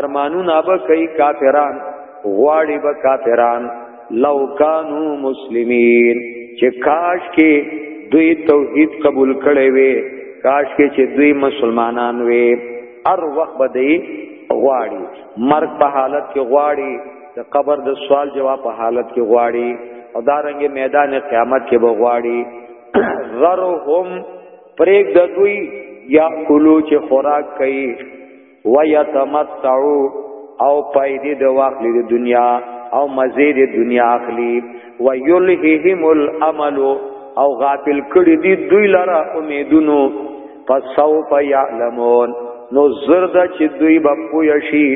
ارمانونه به کوي کافران غواړي به کافران لو کانو مسلمین چې کاش کې دوی توحید قبول کړي وي کاش کې چې دوی مسلمانان وي هر وخت به دی غواړي مرګ په حالت کې غواړي د قبر د سوال جواب په حالت کې غواړي او دارنګ میدان قیامت کې به غواړي ذرهم پرېګ د دوی یا کلو چې خوراک کوي ويتمتعو او پایدې د واخلې د دنیا او مزه د دنیا اخلي ويلههم الامل او غافل کړي دي دوی لره امیدونو فسوف يعلمون نو زرد چې دوی به پوه شي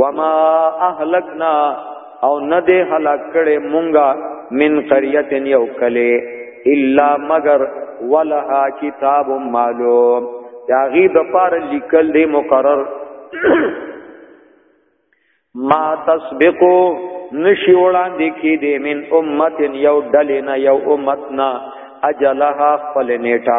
وما اهلکنا او نه دې هلاک کړي مونږه من قريه یو کله الا مگر ولها کتاب معلوم داغي د پار لیکل دی مقرر ما تسبقو نشی وړاندې کې دی من امت یو ډلینا یو امتنا اجلها خپل نیټه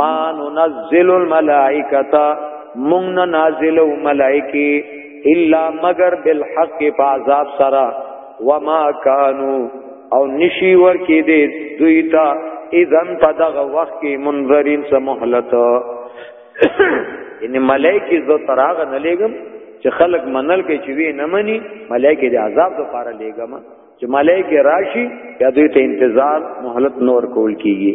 ما ننزل الملائکتا مونږ نازلو ملائکی الا مگر بالحق فعذاب سرا وما کانو او نشی ورکی دی دوی تا اذن پا دغه وقت کی منظرین سا محلت یعنی ملائکی زو تراغ نلیگم چې خلق منل کې چې وی نه مني ملائکه د عذاب د پاره لېګم چې ملائکه راشي یا دوی ته انتظار مهلت نور کول کیږي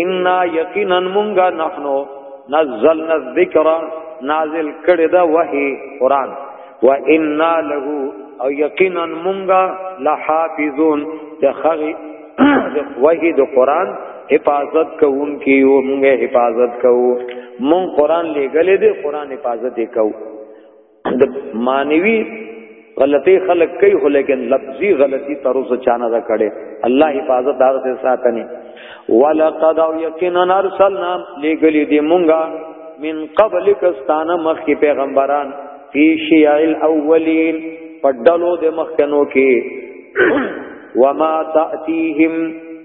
ان یقینا مونږه نحنو نزلنا الذکر نازل کړی دا وحی قران و انا له او یقینا مونږه لحافظون د خغی د وحی د قران حفاظت کوونکی او مونږه حفاظت کوو مون قران لګلې دې قران حفاظت کوو د مانوي غلطي خلق کوي خو لیکن لفظي غلطي تر اوسه چانه دا کړي الله حفاظت دار سے ساتني ولقد یقینا ارسلنا لګلی دی مونږه من قبل کستان مخ کی پیغمبران فی شیع الاولین پډلو د مخکنو کې وما تاتیهم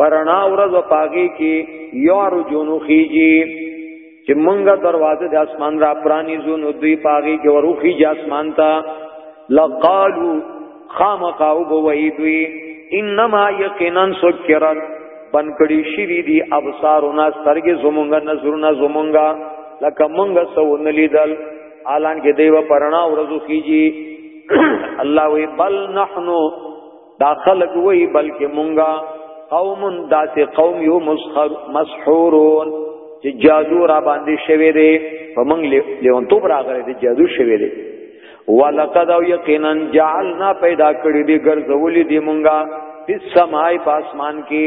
پرانا ورځ او پاګي کې یو رجونو خيږي چې مونږه دروازه د اسمان را پرانی زونو دوی پاګي کې وروخي د اسمان ته لقالو خامقاو بوئی دوی انما یقینا سکرت بنکړی شری دی ابصارنا سترګې زمونږه نظرنا زمونږه لکه مونږه سو نلیدل الان کې دیو پرانا ورځو خيږي الله وی بل نحنو دا خلق وی بلکې مونږه قوم داسې قوم یو مسخر مسحورون چې جادو را باندې شوی دی په مونږ لیون تو راغلی دی جادو شوی دی ولقد او یقینا جعلنا پیدا کړی دی ګرځولې دی مونږه په سمای په اسمان کې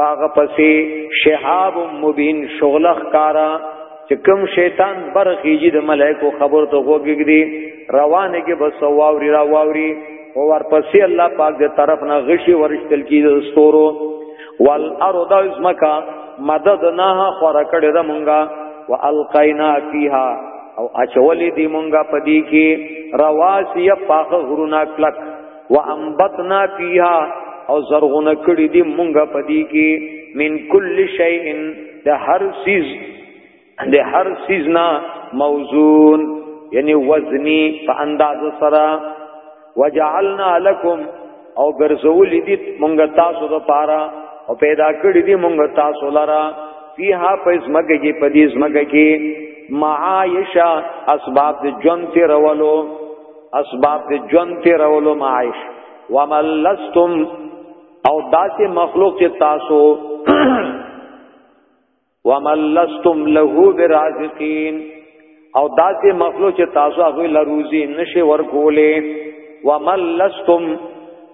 پاغه پسې شهاب مبین شغلخ کارا چې کوم شیطان برخیږي د ملائکو خبر ته وګګدي روانه کې بس واوري را واوري او ورپسې الله پاک دې طرف نه غشي ورشتل کی د ستورو والارض اسمکا مدد نه خور کړه د مونږه والقینا فیها او اچولې دې مونږه پدی کې رواسیه پاخه غرونه کلک وانبتنا فيها او زرغونه کړی دی مونږه پدی کې من کل شیء د هر سیز د هر سیز نا موزون یعنی وزنی په انداز سره وجعلنا لكم او ګرځول دي مونږ تاسو د پاره او پیدا کړی دي مونږ تاسو لرا فیها پس مګه کې پدیس مګه کې معایشا اسباب د ژوند تیرولو اسباب د ژوند تیرولو معاش وملستم او داسې مخلوق چې تاسو وملستم له برازقین او داسې مخلوق چې تاسو هغه لروزي نشي ورکولې وملستم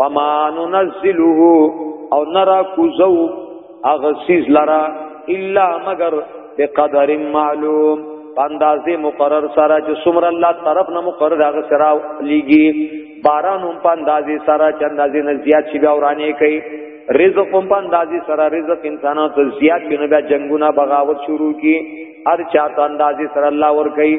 وما ننزله او نرا کوزو اغسیز لرا الا مگر بقدر معلوم پاندازې مقرر سره چې څومره الله طرف نه مقرر هغه سره لګي باران هم پاندازې سره چې اندازې نه زیات شي بیا ورانه کوي رزق هم پاندازې سره رزق انسانانو ته زیات کینو بیا جنگونه بغاوت شروع کی هر چاته اندازې سره الله ور کوي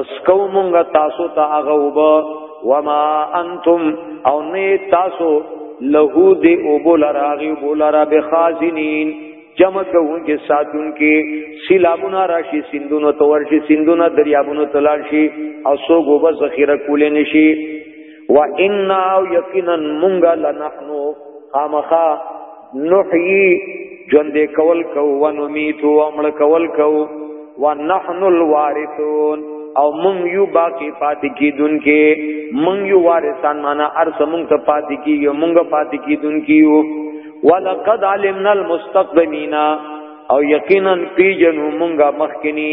اسکو مونږه تاسو ته هغه وب وما انتم او نه تاسو له دې وبو لراغي وبو لرا بخازنین جمع کوونکې ساتونکې سیلابونه راشي سندونو ته ورشي سندونه دریابونو ته لاړ شي او سو ګوبه ذخیره کولې نشي و ان یقینا مونږه لنحنو خامخا نحیی ژوند کول کو و نمیتو امړ کول کو و نحن الوارثون او مون یو باقی پاتې کیدون کې مون یو وارثان معنا ارس مون ته پاتې کیږي مونږه پاتې کیدون کیو ولقد علمنا المستقدمین او یقینا پیجنو مونږه مخکنی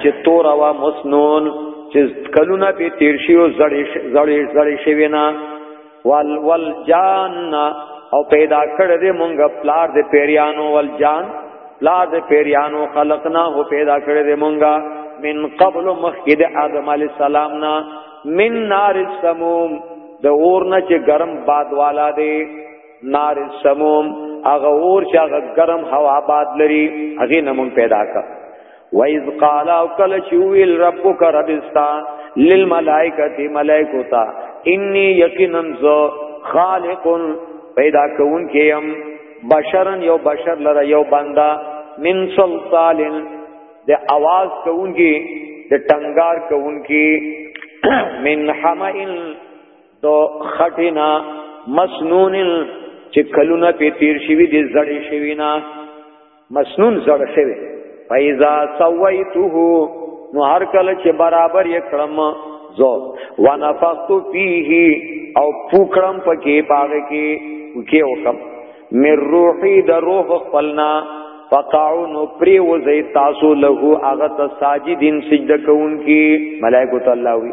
چې تور وا مسنون چې کلونه په تیر شي او زړې زړې زړې شي وینا وال وال جان او پیدا کړ دې مونږ پلار دې پیریانو وال جان پلار دې پیریانو خلقنا هو پیدا کړ دې مونږه من قبل مخکد آدم علی السلام نا من نار السموم د اور نه چې ګرم باد والا دی نار السموم هغه اور چې هغه ګرم هوا باد لري هغه نمون پیدا کړ وَإِذْ قَالَ او کله چې ویل ربک ربستا للملائکه ملائکه تا انی یقینا ذو خالق پیدا کون کیم بشرن یو بشر لره یو بندا من سلطال د आवाज کوونکی د ټنګار کوونکی من حمئن دو خټینا مسنون چې کلونه په تیر شوی دي زړې شوی نه مسنون زړه شوی فایزا سویته نو هر کله چې برابر یې کړم زو ونفخت فيه او پوکړم پکې پاګه کې کې وکم مر روحي د روح خپلنا فقعو نو پری وزی تاسو له هغه ته ساجدین سجده کوونکی ملائکه تعالی وی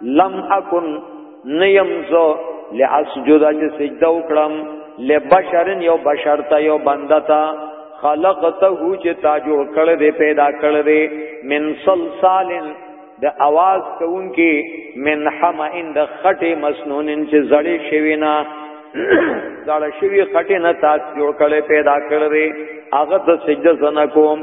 لم اكن نيمزو لاسجد چې سجده وکړم لبشرن یو بشر ته یو بنده ته خلقته چې تا جوړ کړ دې پیدا کړ دې من صلصالن د اواز کون کې من حما ان د خټه مسنونن چې زړې شوی نه زړه شوی خټه نه تاس جوړ کړي پیدا کړي هغه ته سجده زنه کوم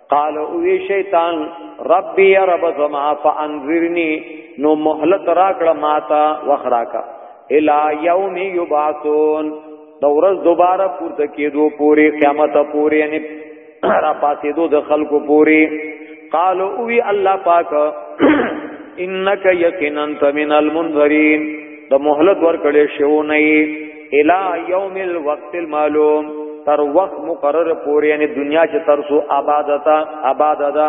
قال او وی شیطان ربي یا رب زما فانذرني نو مهلت راکړه ماتا وخراکا الا یوم یبعثون د ورځ دوباره پورته کېدو پوری قیامت پوری یعنی را پاتې دو د خلکو پوری قالو وی الله پاک انک یقینا من المنذرین د مهلت ورکړې شو نه الا یوم الوقت المعلوم تر وخت مقرر پورې یعنی دنیا چې تر سو آبادتا آبادتا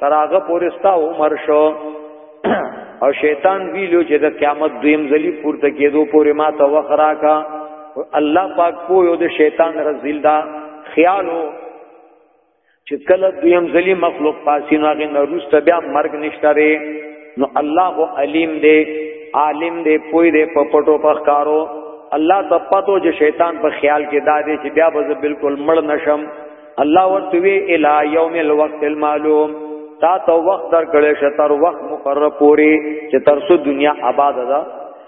تر هغه پورې ستا عمر شو او شیطان ویلو چې د قیامت دویم ځلی پورته کېدو پورې ما ته وخت راکا الله پاک کو یو د شیطان رزیل دا خیالو چې کله دویم ځلی مخلوق پاسې نو هغه نروسته بیا مرګ نشته ری نو الله علیم دی عالم دی پوی دی په پټو په ښکارو الله ته پتو چې شیطان په خیال کې دا دی چې بیا به بالکل مړ نشم الله ورته وی الی یوم الوقت المعلوم تا ته وخت در کړې شتر وخت مقرر پوری چې ترسو دنیا آباد ده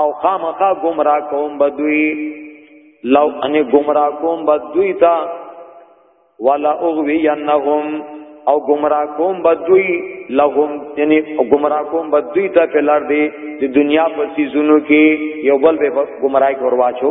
او خامخا گمراه کوم بدوی لو ان گمراه کوم بدوی تا ولا اغوینهم او گمراه کوم بدوی لهم یعنی گمراه کوم بدوی تا په لار دی د دنیا په سيزونو کې یو بل به گمراهی ورواچو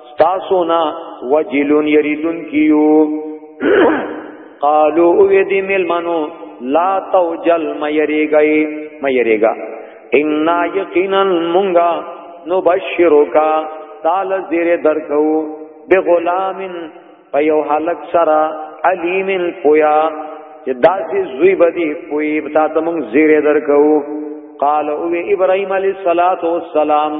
تاسو نه وجلون یریدون کیو قالو او دی ملمنو لا توجل مېریږي مېریګا ان یقینا مونږه نبشرک تعالی زیر درکو بغلام پیو حلق سرا علیم پویا چې داسې زوی بدی پوی بتا ته مونږ زیر درکو قال او ابراهيم عليه الصلاه والسلام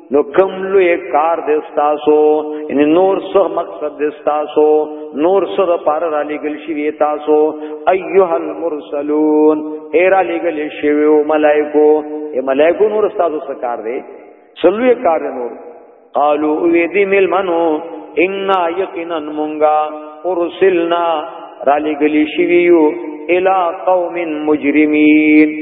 نو کم لوی کار دې تاسو ان نور څه مقصد دې تاسو نور څه د پار را لګل شي تاسو ايها المرسلون اے را لګل شي او ملائکو اے ملائکو نور تاسو څه کار دې سلوې کار نور قالو وې دې مل منو ان یقینا مونږه ارسلنا را لګل شي یو الی قوم مجرمین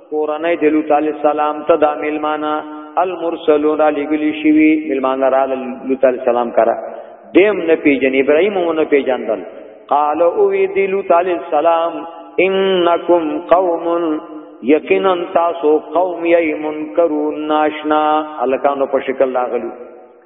کورنۍ د لوط علی السلام ته د ملمانه المرسلون علی گلی شوی ملمانه را لوط علی السلام کرا دیم نه پیجن ابراهیم مو نه پیجندل قال او وی دی لوط علی السلام انکم قوم یقینا تاسو قوم یی منکرون ناشنا الکانو په شکل لاغلی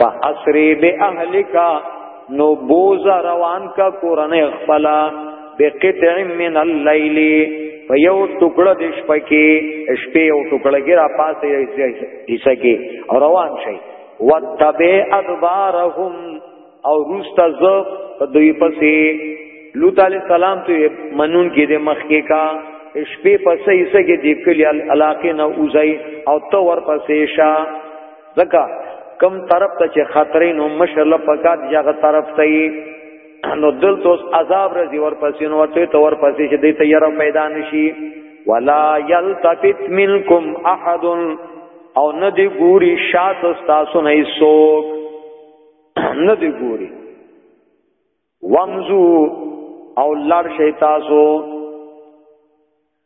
فاسری باهلک نو بوز روان کا قران خپلا بقطع من الليل فیو ټوکړه د شپې کې شپې او ټوکړه کې را پاسې حصہ کې او روان شي وتبع ادبارهم او روستا ز په دوی پسې لوط علی السلام ته منون کې د مخ کې کا شپې پسې حصہ کې د کلی علاقې نه اوځي او تو ور پسې شه ځکه کم طرف ته چې خطرې نو مشر لپکات یغه طرف ته نو دلته اوس عذاب راځي ورپسې نو ورته ته ورپسې چې دې ته یره پیدا نشي ولا یلتفت منکم احد او نه دی ګوري شات تاسو نه سوک نه دی ګوري ومزو او لړ شي تاسو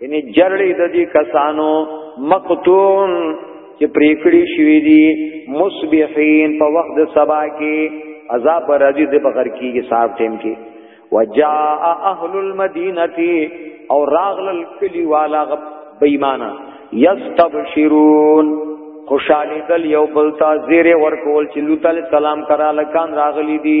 یعنی جړې د دې کسانو مقتون چې پریکړې شوې دي مصبحین په وخت د سبا کې عذاب راځي د بغیر کېږي صاحب ټیم کې وجاء اهل المدینه او راغل الکلی والا غب بېمانه یستبشرون خوشالی دل یو بلتا زیر ورکول چې لوط علیہ السلام کرا لکان راغلی دی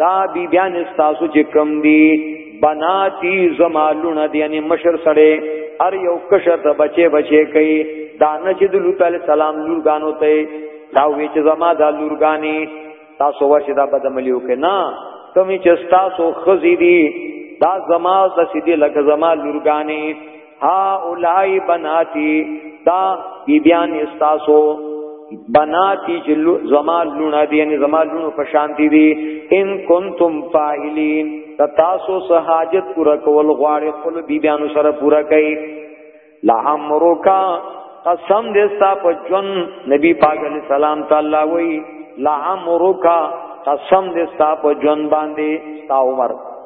دا بی بیان استاسو چې کم دی بناتی زمالونه دی یعنی مشر سړی ار یو کشر ته بچي بچي کوي دا نه چې د لوط علی السلام لورګانو ته دا وی چې زما دا لورګانی تاسو ورشه دا بدملیو کې نه کمی چې تاسو خزی دی دا زما د سیدی لکه زما لورګانی ها اولای بناتی دا بی بیان استاسو بناتی جلو زما لونه دی یعنی زما لونه په شان دی دی ان کنتم فاعلین تاسو سہاجت پورا کول غواړي خپل بی بیانو سره پورا کړي لا امرو کا قسم دې ستا په جون نبی پاک علی سلام تعالی وی لا امرو کا قسم دې ستا په جون باندې ستا عمر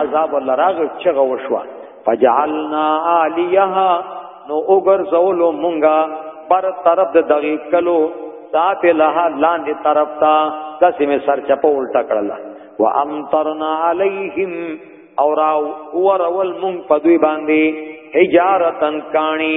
عذاب الله راغ چغه وشوا فجعلنا عالیها نو اوګر زولو مونږه پر طرف د دغی کلو سات له لاندې طرف تا د سیمه سر چپو الټا کړل و امطرنا علیہم اور اور ول مونږ په دوی باندې حجارتن کانی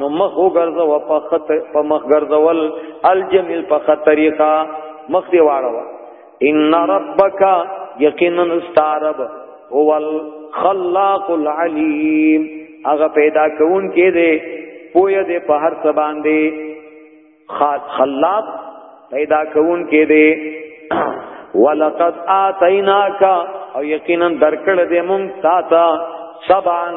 نو مخ وګرځه و په خط په مخ ګرځول الجمیل په خط طریقه مخ دی واړو ان ربک یقینا استعرب هو الخلاق العلیم هغه پیدا کون کې دی پوهه دی په هر څه باندې خلاق پیدا کون کې دی ولقد آتیناک او یقینا درکړه دې مونږ تا ته سبعن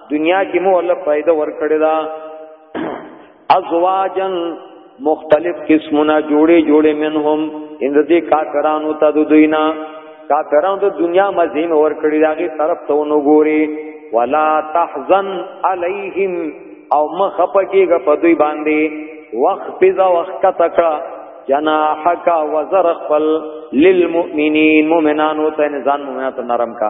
دنیا کې مو الله فائدہ ورکړی دا ازواجن مختلف قسمونه جوړې جوړې منهم ان دې کافرانو ته د دوینا کافرانو د دنیا مزین ور کړی داږي طرف ته ونو ګوري ولا تحزن علیہم او مخپکیګه په دوی باندې وخت پزا وخت تکړه جناحک وزرقل للمؤمنین مؤمنانو ته نزان مؤمنات نرم کا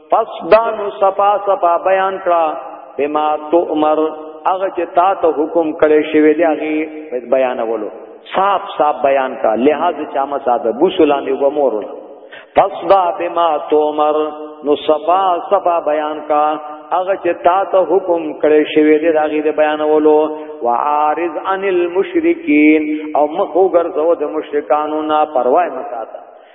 پس دانو صفا صفا بیان کړه بما تؤمر هغه چې تا ته حکم کړی شوی دی هغه بیانولو صاحب صاحب بیان کا لحاظ چامه ساده بوسلان یو مورل فصدا بما تؤمر نو صفا صفا بیان کا هغه چې تا ته حکم کړی شوی دی هغه دی بیانولو وعارض عن المشرکین او مخو ګرځو د مشرکانو نه پروا نه ساته